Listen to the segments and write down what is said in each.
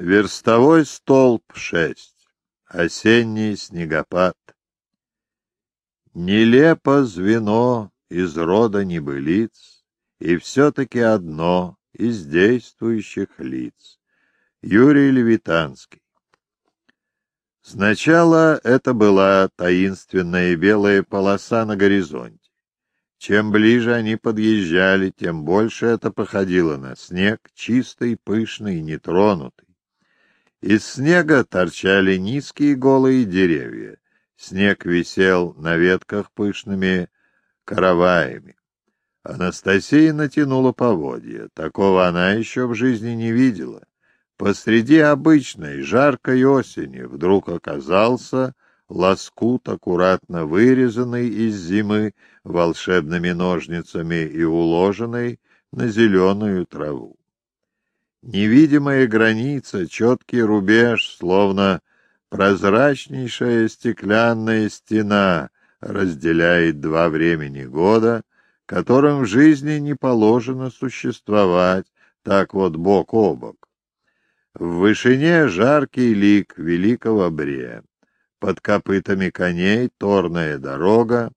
Верстовой столб шесть. Осенний снегопад. Нелепо звено из рода небылиц, И все-таки одно из действующих лиц. Юрий Левитанский. Сначала это была таинственная белая полоса на горизонте. Чем ближе они подъезжали, тем больше это походило на снег, чистый, пышный нетронутый. Из снега торчали низкие голые деревья. Снег висел на ветках пышными караваями. Анастасия натянула поводья. Такого она еще в жизни не видела. Посреди обычной жаркой осени вдруг оказался лоскут, аккуратно вырезанный из зимы волшебными ножницами и уложенный на зеленую траву. Невидимая граница, четкий рубеж, словно прозрачнейшая стеклянная стена, разделяет два времени года, которым в жизни не положено существовать так вот бок о бок. В вышине жаркий лик великого бре, под копытами коней торная дорога,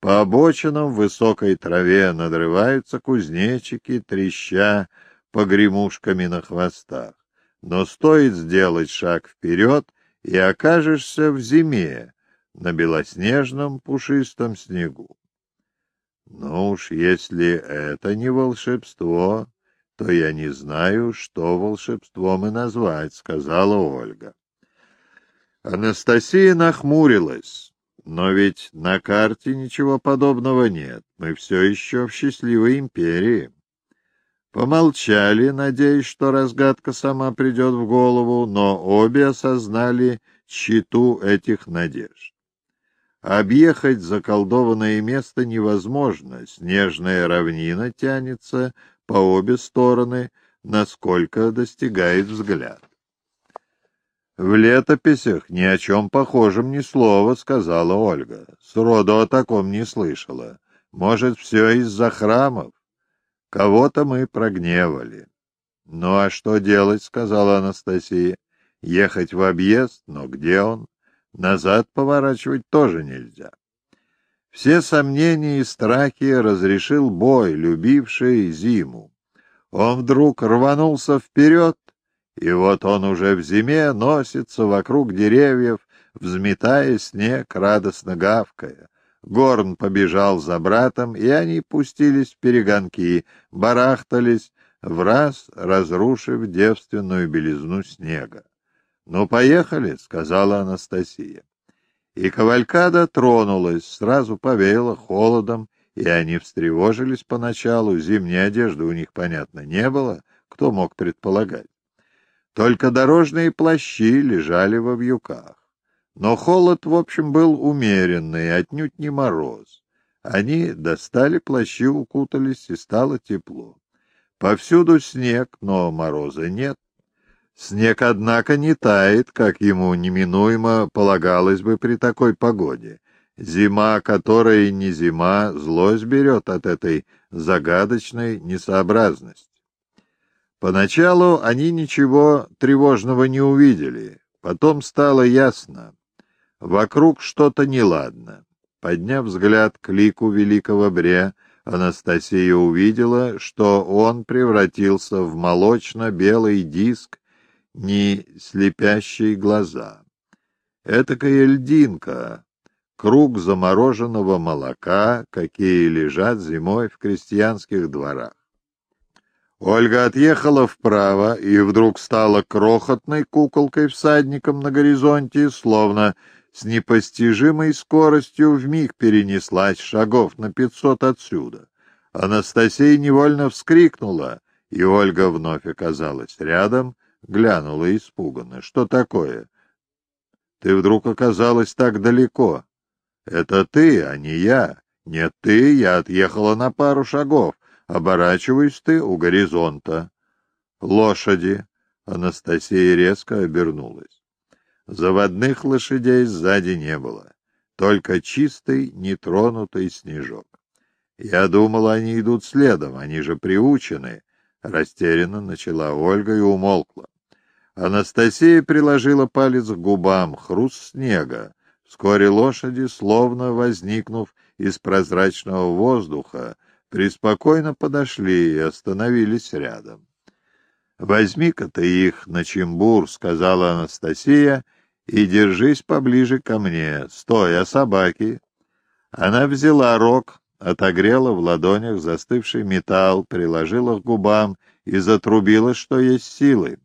по обочинам в высокой траве надрываются кузнечики, треща погремушками на хвостах. Но стоит сделать шаг вперед, и окажешься в зиме, на белоснежном пушистом снегу. Ну уж если это не волшебство, то я не знаю, что волшебством и назвать, — сказала Ольга. Анастасия нахмурилась. Но ведь на карте ничего подобного нет. Мы все еще в счастливой империи. Помолчали, надеясь, что разгадка сама придет в голову, но обе осознали щиту этих надежд. Объехать заколдованное место невозможно, снежная равнина тянется по обе стороны, насколько достигает взгляд. «В летописях ни о чем похожем ни слова», — сказала Ольга. «Сроду о таком не слышала. Может, все из-за храмов?» Кого-то мы прогневали. — Ну а что делать, — сказала Анастасия. — Ехать в объезд, но где он? Назад поворачивать тоже нельзя. Все сомнения и страхи разрешил бой, любивший зиму. Он вдруг рванулся вперед, и вот он уже в зиме носится вокруг деревьев, взметая снег, радостно гавкая. Горн побежал за братом, и они пустились в перегонки, барахтались, в раз разрушив девственную белизну снега. — Ну, поехали, — сказала Анастасия. И кавалькада тронулась, сразу повеяло холодом, и они встревожились поначалу, зимней одежды у них, понятно, не было, кто мог предполагать. Только дорожные плащи лежали во вьюках. Но холод, в общем, был умеренный, отнюдь не мороз. Они достали плащи, укутались, и стало тепло. Повсюду снег, но мороза нет. Снег, однако, не тает, как ему неминуемо полагалось бы при такой погоде. Зима, которая не зима, злость берет от этой загадочной несообразности. Поначалу они ничего тревожного не увидели, потом стало ясно. Вокруг что-то неладно. Подняв взгляд к лику великого Бре, Анастасия увидела, что он превратился в молочно-белый диск, не слепящие глаза. Этакая льдинка, круг замороженного молока, какие лежат зимой в крестьянских дворах. Ольга отъехала вправо и вдруг стала крохотной куколкой-всадником на горизонте, словно с непостижимой скоростью вмиг перенеслась шагов на пятьсот отсюда. Анастасия невольно вскрикнула, и Ольга вновь оказалась рядом, глянула испуганно. «Что такое? Ты вдруг оказалась так далеко. Это ты, а не я. Нет, ты, я отъехала на пару шагов. Оборачиваюсь ты у горизонта. Лошади!» Анастасия резко обернулась. Заводных лошадей сзади не было, только чистый, нетронутый снежок. Я думал, они идут следом, они же приучены. Растерянно начала Ольга и умолкла. Анастасия приложила палец к губам, хруст снега. Вскоре лошади, словно возникнув из прозрачного воздуха, преспокойно подошли и остановились рядом. «Возьми-ка ты их на чембур», — сказала Анастасия, — «и держись поближе ко мне. Стой, а собаки?» Она взяла рог, отогрела в ладонях застывший металл, приложила к губам и затрубила, что есть силы.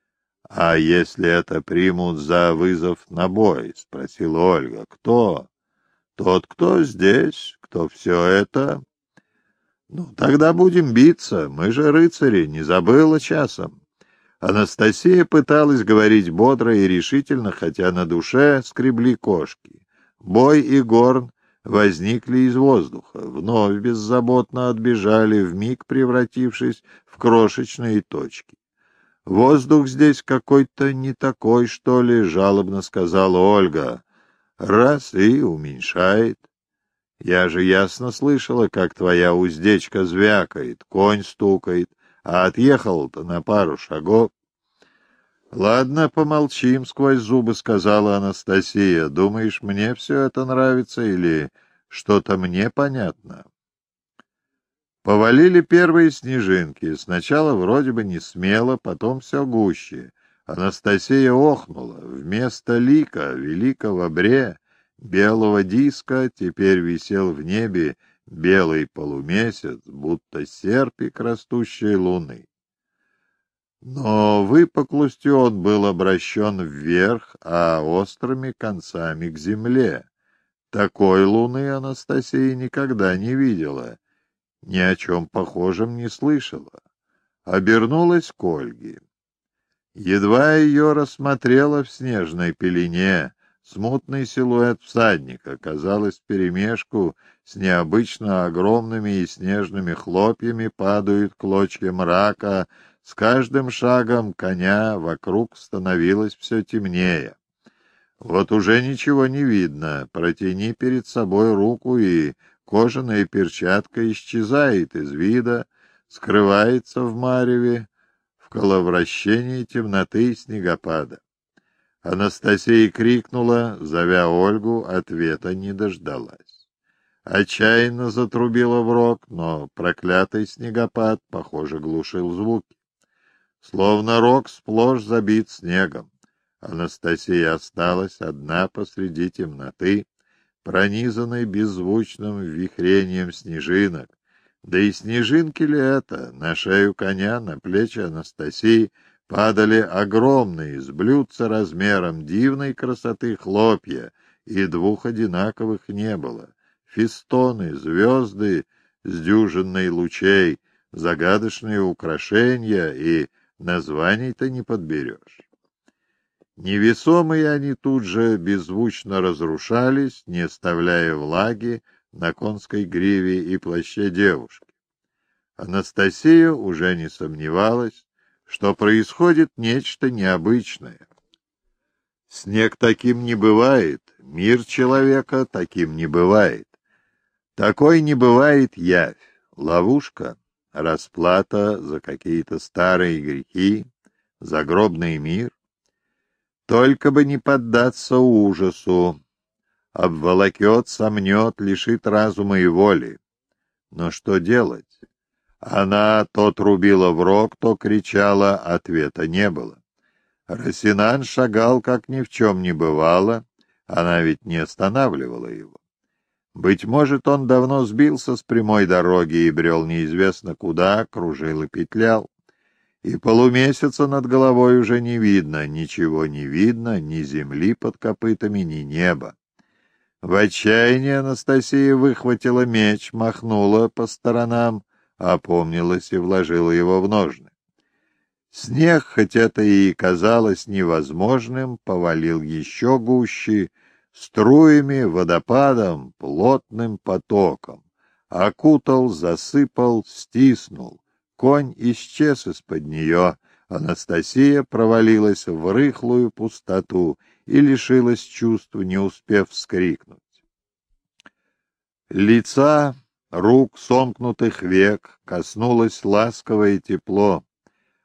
— А если это примут за вызов на бой? — спросила Ольга. — Кто? — Тот, кто здесь, кто все это... — Ну, тогда будем биться, мы же рыцари, не забыла часом. Анастасия пыталась говорить бодро и решительно, хотя на душе скребли кошки. Бой и горн возникли из воздуха, вновь беззаботно отбежали, вмиг превратившись в крошечные точки. «Воздух здесь какой-то не такой, что ли?» — жалобно сказала Ольга. «Раз и уменьшает. Я же ясно слышала, как твоя уздечка звякает, конь стукает, а отъехал-то на пару шагов». «Ладно, помолчим», — сквозь зубы сказала Анастасия. «Думаешь, мне все это нравится или что-то мне понятно?» Повалили первые снежинки. Сначала вроде бы не смело, потом все гуще. Анастасия охнула. Вместо лика, великого бре, белого диска, теперь висел в небе белый полумесяц, будто серпик растущей луны. Но выпуклостью он был обращен вверх, а острыми концами к земле. Такой луны Анастасия никогда не видела, ни о чем похожем не слышала. Обернулась к Ольге. Едва ее рассмотрела в снежной пелене, смутный силуэт всадника, казалось, вперемешку с необычно огромными и снежными хлопьями падают клочья мрака, с каждым шагом коня вокруг становилось все темнее. Вот уже ничего не видно, протяни перед собой руку, и кожаная перчатка исчезает из вида, скрывается в мареве, в коловращении темноты и снегопада. Анастасия крикнула, зовя Ольгу, ответа не дождалась. Отчаянно затрубила в рог, но проклятый снегопад, похоже, глушил звуки. Словно рог сплошь забит снегом. Анастасия осталась одна посреди темноты, пронизанной беззвучным вихрением снежинок. Да и снежинки ли это? На шею коня, на плечи Анастасии падали огромные, с блюдца размером дивной красоты хлопья, и двух одинаковых не было. Фистоны, звезды с дюжиной лучей, загадочные украшения и Названий-то не подберешь. Невесомые они тут же беззвучно разрушались, не оставляя влаги на конской гриве и плаще девушки. Анастасия уже не сомневалась, что происходит нечто необычное. Снег таким не бывает, мир человека таким не бывает. Такой не бывает явь, ловушка, расплата за какие-то старые грехи, загробный мир. Только бы не поддаться ужасу, обволокет, сомнет, лишит разума и воли. Но что делать? Она то трубила в рог, то кричала, ответа не было. Росинан шагал, как ни в чем не бывало, она ведь не останавливала его. Быть может, он давно сбился с прямой дороги и брел неизвестно куда, кружил и петлял. И полумесяца над головой уже не видно, ничего не видно, ни земли под копытами, ни неба. В отчаянии Анастасия выхватила меч, махнула по сторонам, опомнилась и вложила его в ножны. Снег, хоть это и казалось невозможным, повалил еще гуще, струями, водопадом, плотным потоком. Окутал, засыпал, стиснул. Конь исчез из-под нее. Анастасия провалилась в рыхлую пустоту и лишилась чувств, не успев вскрикнуть. Лица, рук, сомкнутых век, коснулось ласковое тепло.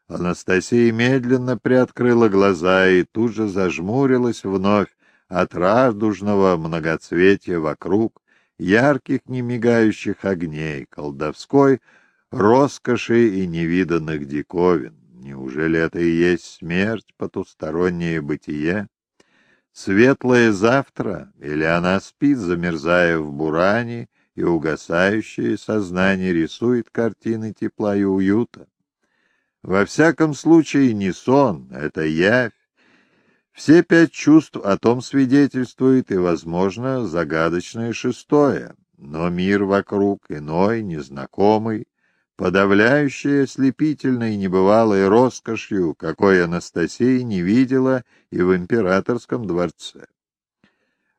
Анастасия медленно приоткрыла глаза и тут же зажмурилась вновь от радужного многоцветия вокруг, ярких немигающих огней, колдовской роскоши и невиданных диковин. Неужели это и есть смерть, потустороннее бытие? Светлое завтра, или она спит, замерзая в буране, и угасающее сознание рисует картины тепла и уюта? Во всяком случае, не сон, это явь. Все пять чувств о том свидетельствуют и, возможно, загадочное шестое. Но мир вокруг иной, незнакомый, подавляющей ослепительной небывалой роскошью, какой Анастасия не видела и в императорском дворце.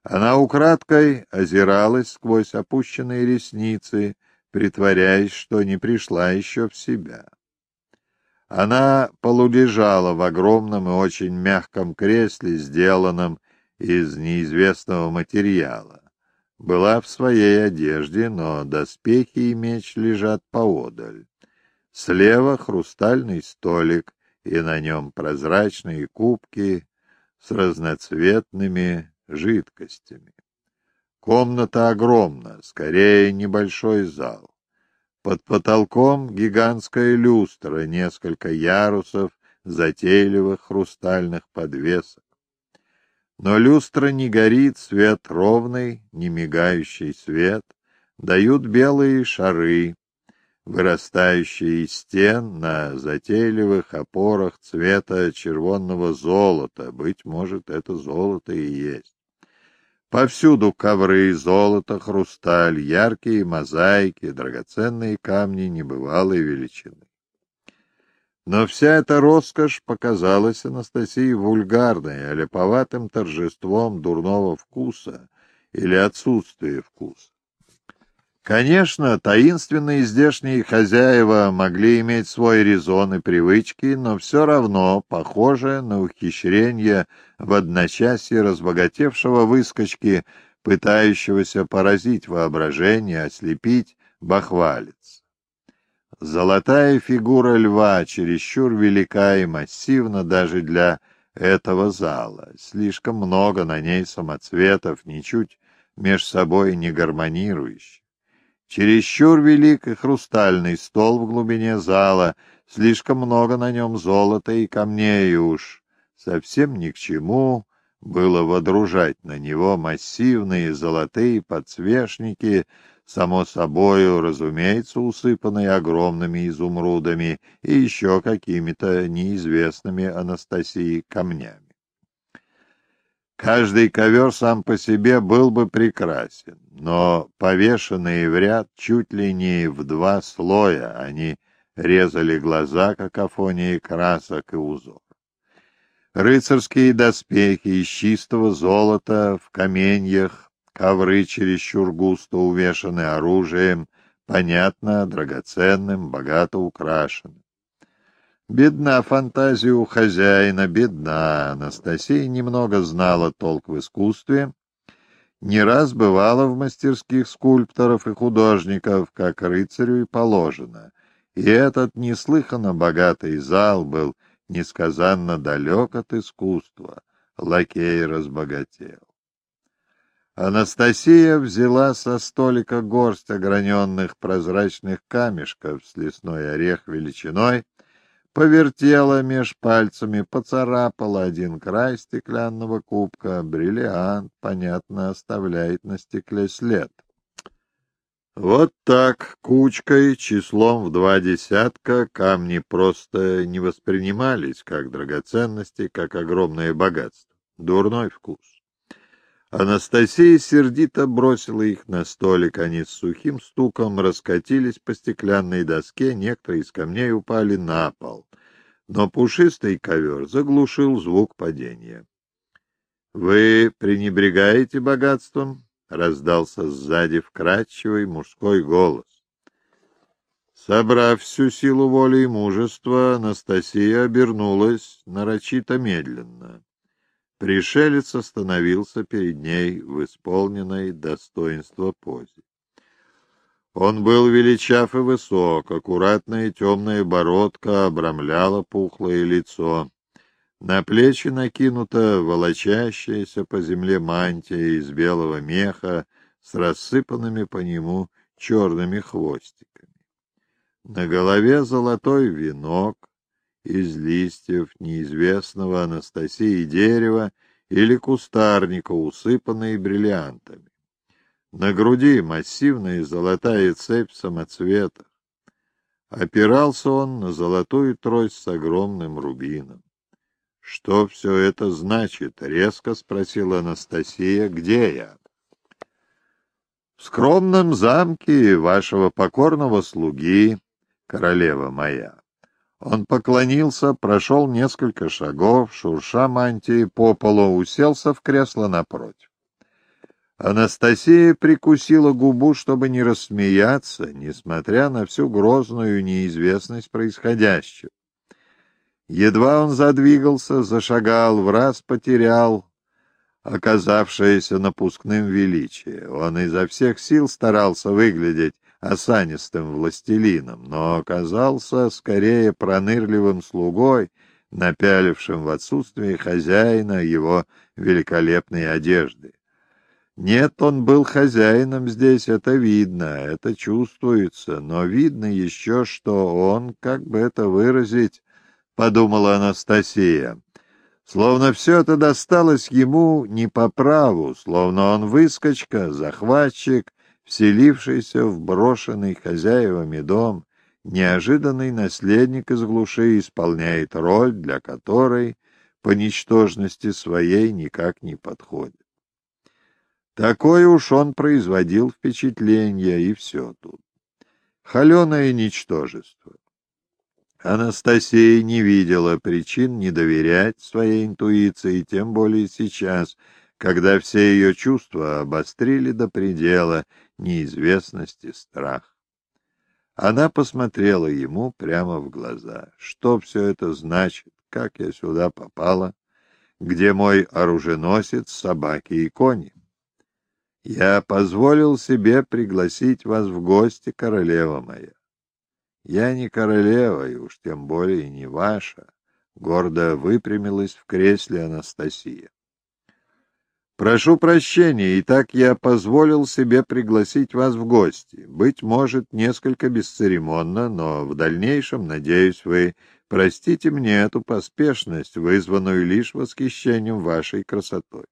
Она украдкой озиралась сквозь опущенные ресницы, притворяясь, что не пришла еще в себя. Она полулежала в огромном и очень мягком кресле, сделанном из неизвестного материала была в своей одежде, но доспехи и меч лежат поодаль. Слева хрустальный столик, и на нем прозрачные кубки с разноцветными жидкостями. Комната огромна, скорее небольшой зал. Под потолком гигантская люстра, несколько ярусов затейливых хрустальных подвесок. Но люстра не горит, свет ровный, не мигающий свет, дают белые шары, вырастающие из стен на затейливых опорах цвета червонного золота. Быть может, это золото и есть. Повсюду ковры, золото, хрусталь, яркие мозаики, драгоценные камни небывалой величины. Но вся эта роскошь показалась Анастасии вульгарной, аляповатым торжеством дурного вкуса или отсутствия вкуса. Конечно, таинственные здешние хозяева могли иметь свой резон и привычки, но все равно похоже на ухищрение в одночасье разбогатевшего выскочки, пытающегося поразить воображение, ослепить бахвалец. Золотая фигура льва чересчур велика и массивна даже для этого зала. Слишком много на ней самоцветов, ничуть меж собой не гармонирующих. Чересчур велик и хрустальный стол в глубине зала, слишком много на нем золота и камней уж. Совсем ни к чему было водружать на него массивные золотые подсвечники само собою, разумеется, усыпанный огромными изумрудами и еще какими-то неизвестными Анастасии камнями. Каждый ковер сам по себе был бы прекрасен, но повешенные в ряд чуть ли не в два слоя, они резали глаза какофонией красок и узор. Рыцарские доспехи из чистого золота в каменьях ковры чересчур густо увешаны оружием, понятно, драгоценным, богато украшенным. Бедна фантазия у хозяина, бедна. Анастасия немного знала толк в искусстве, не раз бывала в мастерских скульпторов и художников, как рыцарю и положено, и этот неслыханно богатый зал был несказанно далек от искусства. Лакей разбогател. Анастасия взяла со столика горсть ограненных прозрачных камешков с лесной орех величиной, повертела меж пальцами, поцарапала один край стеклянного кубка. Бриллиант, понятно, оставляет на стекле след. Вот так, кучкой, числом в два десятка, камни просто не воспринимались как драгоценности, как огромное богатство. Дурной вкус. Анастасия сердито бросила их на столик, они с сухим стуком раскатились по стеклянной доске, некоторые из камней упали на пол, но пушистый ковер заглушил звук падения. — Вы пренебрегаете богатством? — раздался сзади вкрадчивый мужской голос. Собрав всю силу воли и мужества, Анастасия обернулась нарочито медленно. Пришелец остановился перед ней в исполненной достоинства позе. Он был величав и высок, аккуратная темная бородка обрамляла пухлое лицо. На плечи накинута волочащаяся по земле мантия из белого меха с рассыпанными по нему черными хвостиками. На голове золотой венок из листьев неизвестного Анастасии дерева или кустарника, усыпанные бриллиантами. На груди массивная золотая цепь самоцветов. Опирался он на золотую трость с огромным рубином. «Что все это значит?» — резко спросила Анастасия. «Где я?» «В скромном замке вашего покорного слуги, королева моя». Он поклонился, прошел несколько шагов, шурша мантии по полу, уселся в кресло напротив. Анастасия прикусила губу, чтобы не рассмеяться, несмотря на всю грозную неизвестность происходящего. Едва он задвигался, зашагал, в раз потерял оказавшееся напускным величие. Он изо всех сил старался выглядеть осанистым властелином, но оказался скорее пронырливым слугой, напялившим в отсутствие хозяина его великолепной одежды. Нет, он был хозяином здесь, это видно, это чувствуется, но видно еще, что он, как бы это выразить, подумала Анастасия, словно все это досталось ему не по праву, словно он выскочка, захватчик, вселившийся в брошенный хозяевами дом, неожиданный наследник из глуши исполняет роль, для которой по ничтожности своей никак не подходит. Такое уж он производил впечатление, и все тут. Холеное ничтожество. Анастасия не видела причин не доверять своей интуиции, тем более сейчас, когда все ее чувства обострили до предела неизвестность и страх. Она посмотрела ему прямо в глаза. Что все это значит? Как я сюда попала? Где мой оруженосец, собаки и кони? Я позволил себе пригласить вас в гости, королева моя. Я не королева, и уж тем более не ваша, гордо выпрямилась в кресле Анастасия. Прошу прощения, и так я позволил себе пригласить вас в гости. Быть может, несколько бесцеремонно, но в дальнейшем, надеюсь, вы простите мне эту поспешность, вызванную лишь восхищением вашей красотой.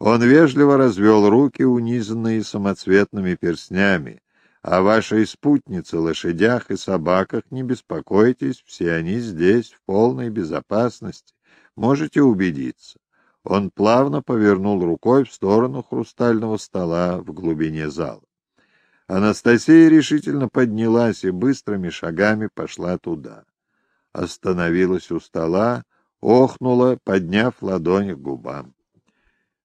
Он вежливо развел руки, унизанные самоцветными перстнями. О вашей спутнице, лошадях и собаках не беспокойтесь, все они здесь, в полной безопасности. Можете убедиться. Он плавно повернул рукой в сторону хрустального стола в глубине зала. Анастасия решительно поднялась и быстрыми шагами пошла туда. Остановилась у стола, охнула, подняв ладонь к губам.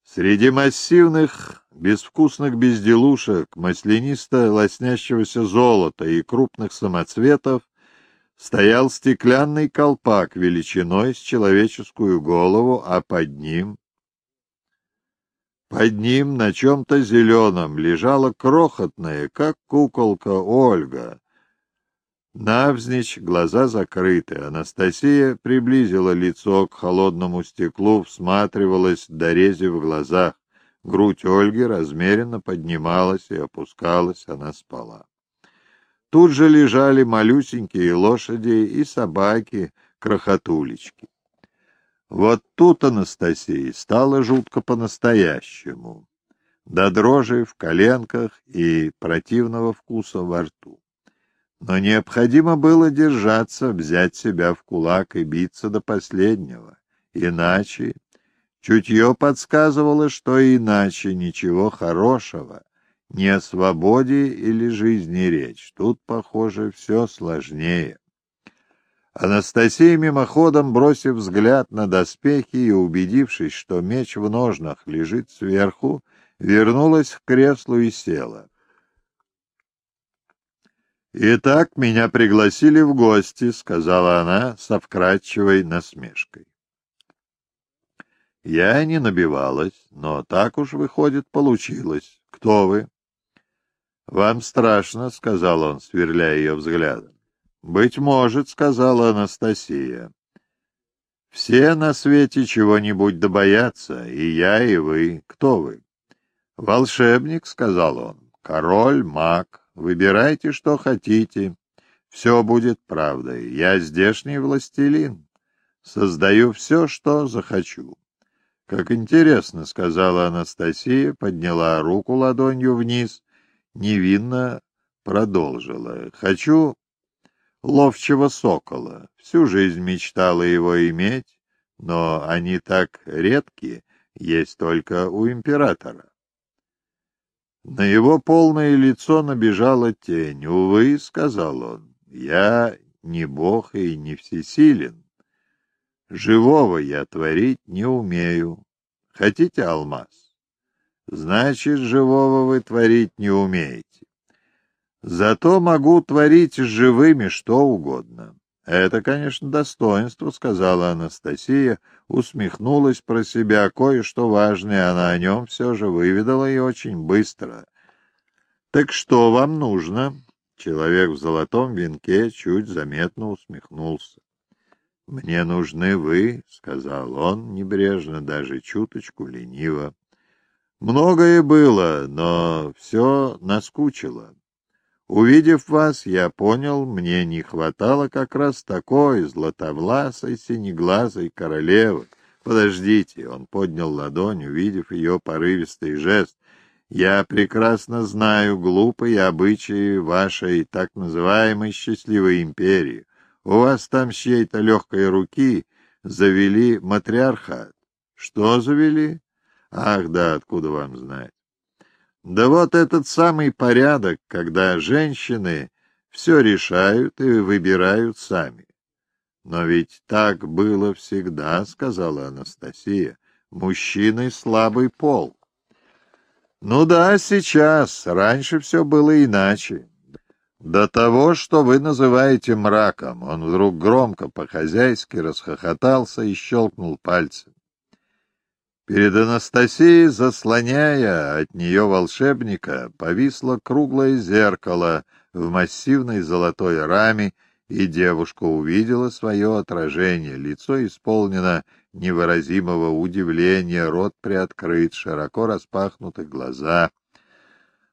Среди массивных, безвкусных безделушек, маслянисто лоснящегося золота и крупных самоцветов стоял стеклянный колпак величиной с человеческую голову, а под ним... Под ним на чем-то зеленом лежала крохотная, как куколка Ольга, Навзничь, глаза закрыты. Анастасия приблизила лицо к холодному стеклу, всматривалась, дорезив в глазах. Грудь Ольги размеренно поднималась и опускалась, она спала. Тут же лежали малюсенькие лошади и собаки, крохотулечки. Вот тут Анастасии стало жутко по-настоящему, до дрожи в коленках и противного вкуса во рту. Но необходимо было держаться, взять себя в кулак и биться до последнего. Иначе... Чутье подсказывало, что иначе ничего хорошего. Не о свободе или жизни речь. Тут, похоже, все сложнее. Анастасия, мимоходом бросив взгляд на доспехи и убедившись, что меч в ножнах лежит сверху, вернулась к креслу и села. «Итак, меня пригласили в гости», — сказала она со вкрадчивой насмешкой. Я не набивалась, но так уж, выходит, получилось. Кто вы? «Вам страшно», — сказал он, сверляя ее взглядом. «Быть может», — сказала Анастасия. «Все на свете чего-нибудь добоятся, и я, и вы. Кто вы?» «Волшебник», — сказал он. «Король, маг. Выбирайте, что хотите. Все будет правдой. Я здешний властелин. Создаю все, что захочу». «Как интересно», — сказала Анастасия, подняла руку ладонью вниз, невинно продолжила. «Хочу ловчего сокола. Всю жизнь мечтала его иметь, но они так редки, есть только у императора». На его полное лицо набежала тень. «Увы», — сказал он, — «я не бог и не всесилен. Живого я творить не умею. Хотите алмаз? Значит, живого вы творить не умеете. Зато могу творить с живыми что угодно. Это, конечно, достоинство, сказала Анастасия, усмехнулась про себя, кое-что важное она о нем все же выведала и очень быстро. Так что вам нужно? Человек в золотом венке чуть заметно усмехнулся. «Мне нужны вы», — сказал он, небрежно, даже чуточку лениво. «Многое было, но все наскучило. Увидев вас, я понял, мне не хватало как раз такой златовласой, синеглазой королевы. Подождите, он поднял ладонь, увидев ее порывистый жест. Я прекрасно знаю глупые обычаи вашей так называемой счастливой империи. У вас там с чьей-то легкой руки завели матриархат. Что завели? Ах, да, откуда вам знать? Да вот этот самый порядок, когда женщины все решают и выбирают сами. Но ведь так было всегда, сказала Анастасия. Мужчины слабый пол. Ну да, сейчас. Раньше все было иначе. До того, что вы называете мраком, он вдруг громко по-хозяйски расхохотался и щелкнул пальцем. Перед Анастасией, заслоняя от нее волшебника, повисло круглое зеркало в массивной золотой раме, и девушка увидела свое отражение. Лицо исполнено невыразимого удивления, рот приоткрыт, широко распахнуты глаза —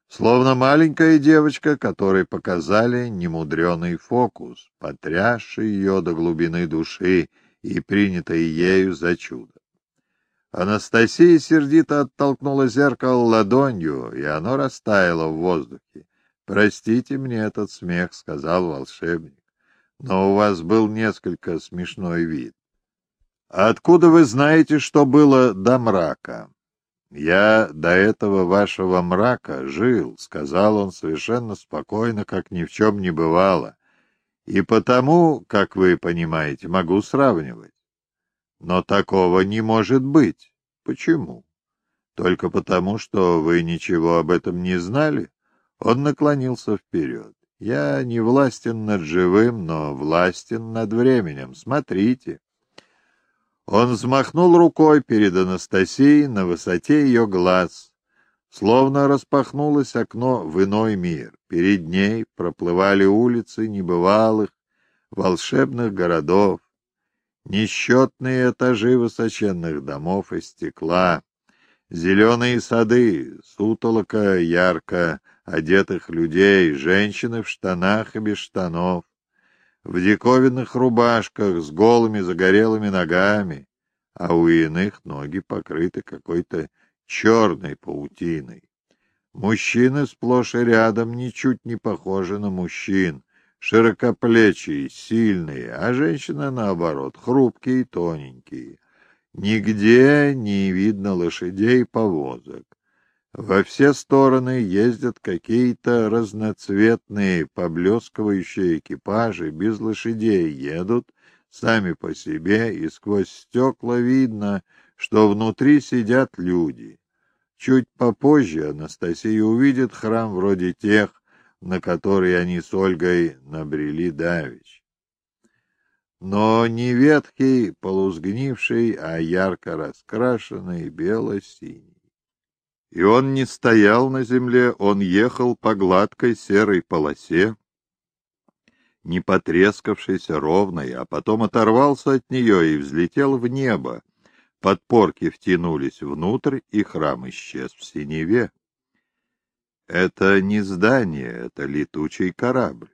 Словно маленькая девочка, которой показали немудреный фокус, потрясший ее до глубины души и принятый ею за чудо. Анастасия сердито оттолкнула зеркало ладонью, и оно растаяло в воздухе. «Простите мне этот смех», — сказал волшебник, — «но у вас был несколько смешной вид». «Откуда вы знаете, что было до мрака?» «Я до этого вашего мрака жил», — сказал он совершенно спокойно, как ни в чем не бывало. «И потому, как вы понимаете, могу сравнивать. Но такого не может быть. Почему? Только потому, что вы ничего об этом не знали?» Он наклонился вперед. «Я не властен над живым, но властен над временем. Смотрите». Он взмахнул рукой перед Анастасией на высоте ее глаз. Словно распахнулось окно в иной мир. Перед ней проплывали улицы небывалых, волшебных городов, несчетные этажи высоченных домов из стекла, зеленые сады, сутолока ярко одетых людей, женщины в штанах и без штанов, в диковинных рубашках с голыми загорелыми ногами, а у иных ноги покрыты какой-то черной паутиной. Мужчины сплошь и рядом ничуть не похожи на мужчин, широкоплечие, сильные, а женщины, наоборот, хрупкие и тоненькие. Нигде не видно лошадей и повозок. Во все стороны ездят какие-то разноцветные, поблескивающие экипажи, без лошадей едут, сами по себе, и сквозь стекла видно, что внутри сидят люди. Чуть попозже Анастасия увидит храм вроде тех, на которые они с Ольгой набрели давич. Но не ветхий, полузгнивший, а ярко раскрашенный бело-синий. И он не стоял на земле, он ехал по гладкой серой полосе, не потрескавшейся ровной, а потом оторвался от нее и взлетел в небо. Подпорки втянулись внутрь, и храм исчез в синеве. Это не здание, это летучий корабль.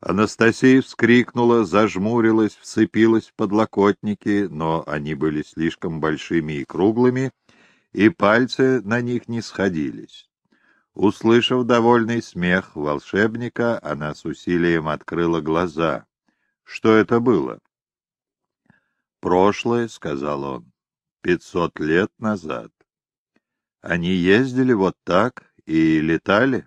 Анастасия вскрикнула, зажмурилась, вцепилась в подлокотники, но они были слишком большими и круглыми, и пальцы на них не сходились. Услышав довольный смех волшебника, она с усилием открыла глаза. Что это было? «Прошлое», — сказал он, — «пятьсот лет назад». Они ездили вот так и летали?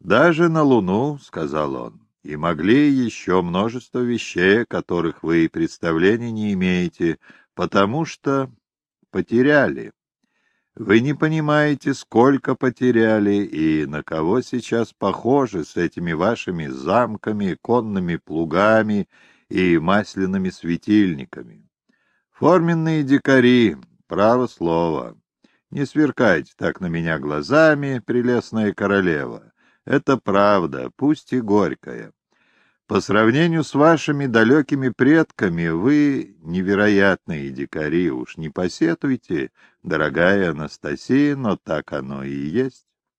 Даже на Луну, — сказал он, — и могли еще множество вещей, которых вы представления не имеете, потому что потеряли. Вы не понимаете, сколько потеряли и на кого сейчас похожи с этими вашими замками, конными плугами и масляными светильниками. Форменные дикари, право слово. Не сверкайте так на меня глазами, прелестная королева. Это правда, пусть и горькая. По сравнению с вашими далекими предками, вы невероятные дикари, уж не посетуйте, дорогая Анастасия, но так оно и есть.